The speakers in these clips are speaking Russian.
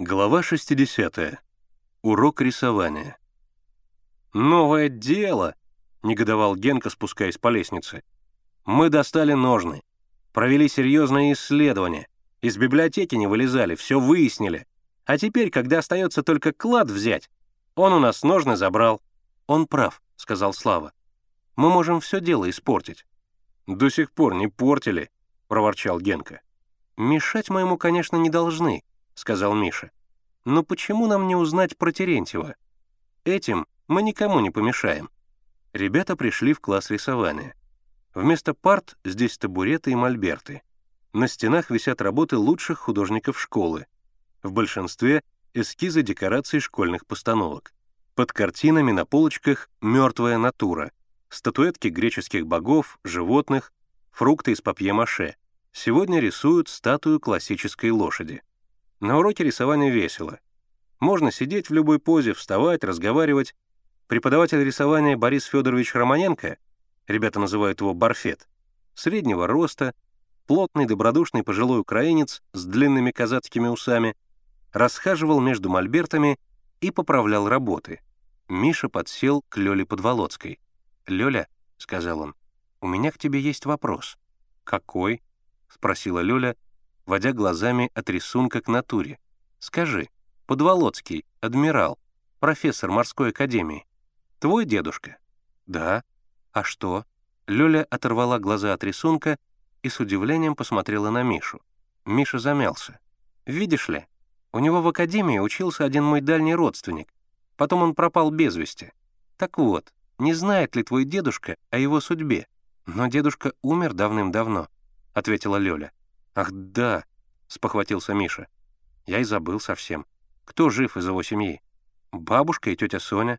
Глава 60. Урок рисования. «Новое дело!» — негодовал Генка, спускаясь по лестнице. «Мы достали ножны, провели серьезное исследование, из библиотеки не вылезали, все выяснили. А теперь, когда остается только клад взять, он у нас ножны забрал». «Он прав», — сказал Слава. «Мы можем все дело испортить». «До сих пор не портили», — проворчал Генка. «Мешать мы ему, конечно, не должны», — сказал Миша. «Но почему нам не узнать про Терентьева? Этим мы никому не помешаем». Ребята пришли в класс рисования. Вместо парт здесь табуреты и мольберты. На стенах висят работы лучших художников школы. В большинстве — эскизы декораций школьных постановок. Под картинами на полочках «Мертвая натура», статуэтки греческих богов, животных, фрукты из папье-маше. Сегодня рисуют статую классической лошади. На уроке рисования весело. Можно сидеть в любой позе, вставать, разговаривать. Преподаватель рисования Борис Федорович Романенко, ребята называют его Барфет, среднего роста, плотный, добродушный пожилой украинец с длинными казацкими усами, расхаживал между мольбертами и поправлял работы. Миша подсел к Лёле Подволоцкой. «Лёля», — сказал он, — «у меня к тебе есть вопрос». «Какой?» — спросила Лёля, водя глазами от рисунка к натуре. «Скажи, Подволоцкий, адмирал, профессор морской академии, твой дедушка?» «Да». «А что?» Лёля оторвала глаза от рисунка и с удивлением посмотрела на Мишу. Миша замялся. «Видишь ли, у него в академии учился один мой дальний родственник. Потом он пропал без вести. Так вот, не знает ли твой дедушка о его судьбе? Но дедушка умер давным-давно», — ответила Лёля. «Ах, да», — спохватился Миша. «Я и забыл совсем. Кто жив из его семьи? Бабушка и тетя Соня.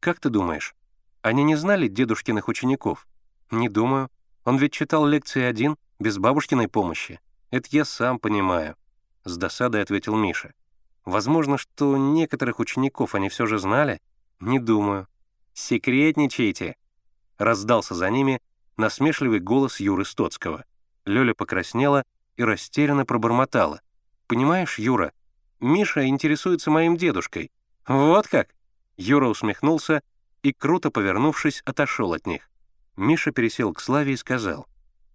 Как ты думаешь, они не знали дедушкиных учеников? Не думаю. Он ведь читал лекции один, без бабушкиной помощи. Это я сам понимаю», — с досадой ответил Миша. «Возможно, что некоторых учеников они все же знали? Не думаю. «Секретничайте!» — раздался за ними насмешливый голос Юры Стоцкого. Лёля покраснела и растерянно пробормотала. «Понимаешь, Юра, Миша интересуется моим дедушкой». «Вот как?» Юра усмехнулся и, круто повернувшись, отошел от них. Миша пересел к Славе и сказал.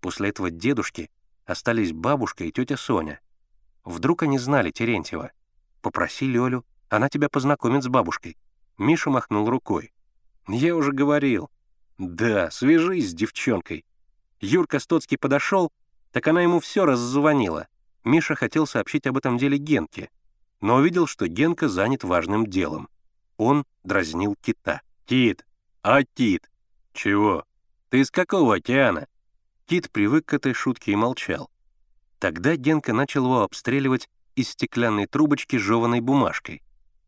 После этого дедушки остались бабушка и тетя Соня. Вдруг они знали Терентьева. «Попроси Лёлю, она тебя познакомит с бабушкой». Миша махнул рукой. Я уже говорил. Да, свяжись с девчонкой. Юрка Стоцкий подошел, так она ему все раззвонила. Миша хотел сообщить об этом деле Генке, но увидел, что Генка занят важным делом. Он дразнил кита. «Кит! А кит! Чего? Ты из какого океана?» Кит привык к этой шутке и молчал. Тогда Генка начал его обстреливать из стеклянной трубочки жеванной бумажкой.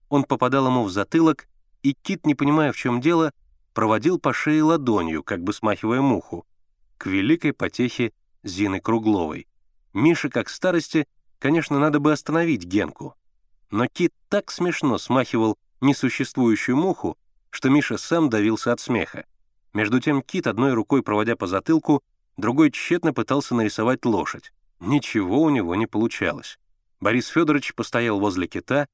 Он попадал ему в затылок, и Кит, не понимая, в чем дело, проводил по шее ладонью, как бы смахивая муху, к великой потехе Зины Кругловой. Мише, как старости, конечно, надо бы остановить Генку. Но Кит так смешно смахивал несуществующую муху, что Миша сам давился от смеха. Между тем Кит, одной рукой проводя по затылку, другой тщетно пытался нарисовать лошадь. Ничего у него не получалось. Борис Федорович постоял возле кита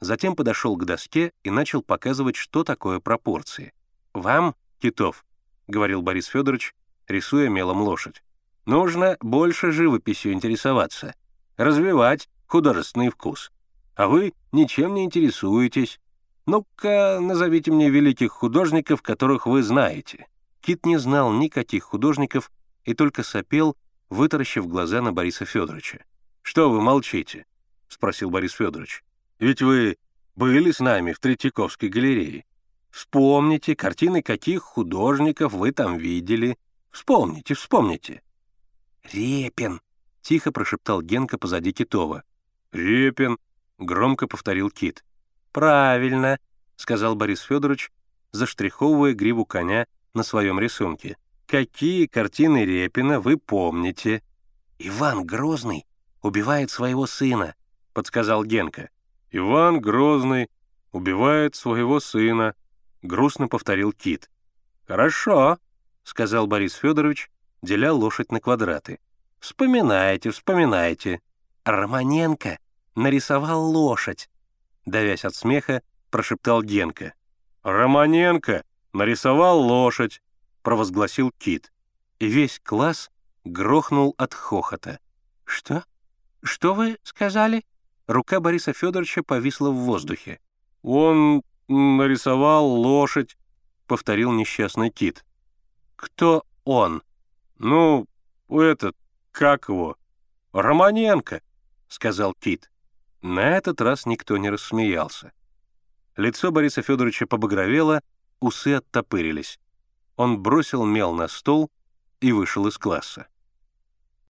Затем подошел к доске и начал показывать, что такое пропорции. «Вам, Китов», — говорил Борис Федорович, рисуя мелом лошадь, «нужно больше живописью интересоваться, развивать художественный вкус. А вы ничем не интересуетесь. Ну-ка, назовите мне великих художников, которых вы знаете». Кит не знал никаких художников и только сопел, вытаращив глаза на Бориса Федоровича. «Что вы молчите?» — спросил Борис Федорович. Ведь вы были с нами в Третьяковской галерее. Вспомните, картины каких художников вы там видели. Вспомните, вспомните». «Репин», — тихо прошептал Генка позади Китова. «Репин», — громко повторил Кит. «Правильно», — сказал Борис Федорович, заштриховывая гриву коня на своем рисунке. «Какие картины Репина вы помните?» «Иван Грозный убивает своего сына», — подсказал Генка. «Иван Грозный убивает своего сына», — грустно повторил Кит. «Хорошо», — сказал Борис Федорович, деля лошадь на квадраты. «Вспоминайте, вспоминайте». «Романенко», — нарисовал лошадь», — давясь от смеха, прошептал Генка. «Романенко нарисовал лошадь», — провозгласил Кит. И весь класс грохнул от хохота. «Что? Что вы сказали?» Рука Бориса Федоровича повисла в воздухе. «Он нарисовал лошадь», — повторил несчастный Кит. «Кто он?» «Ну, этот, как его? Романенко», — сказал Кит. На этот раз никто не рассмеялся. Лицо Бориса Федоровича побагровело, усы оттопырились. Он бросил мел на стол и вышел из класса.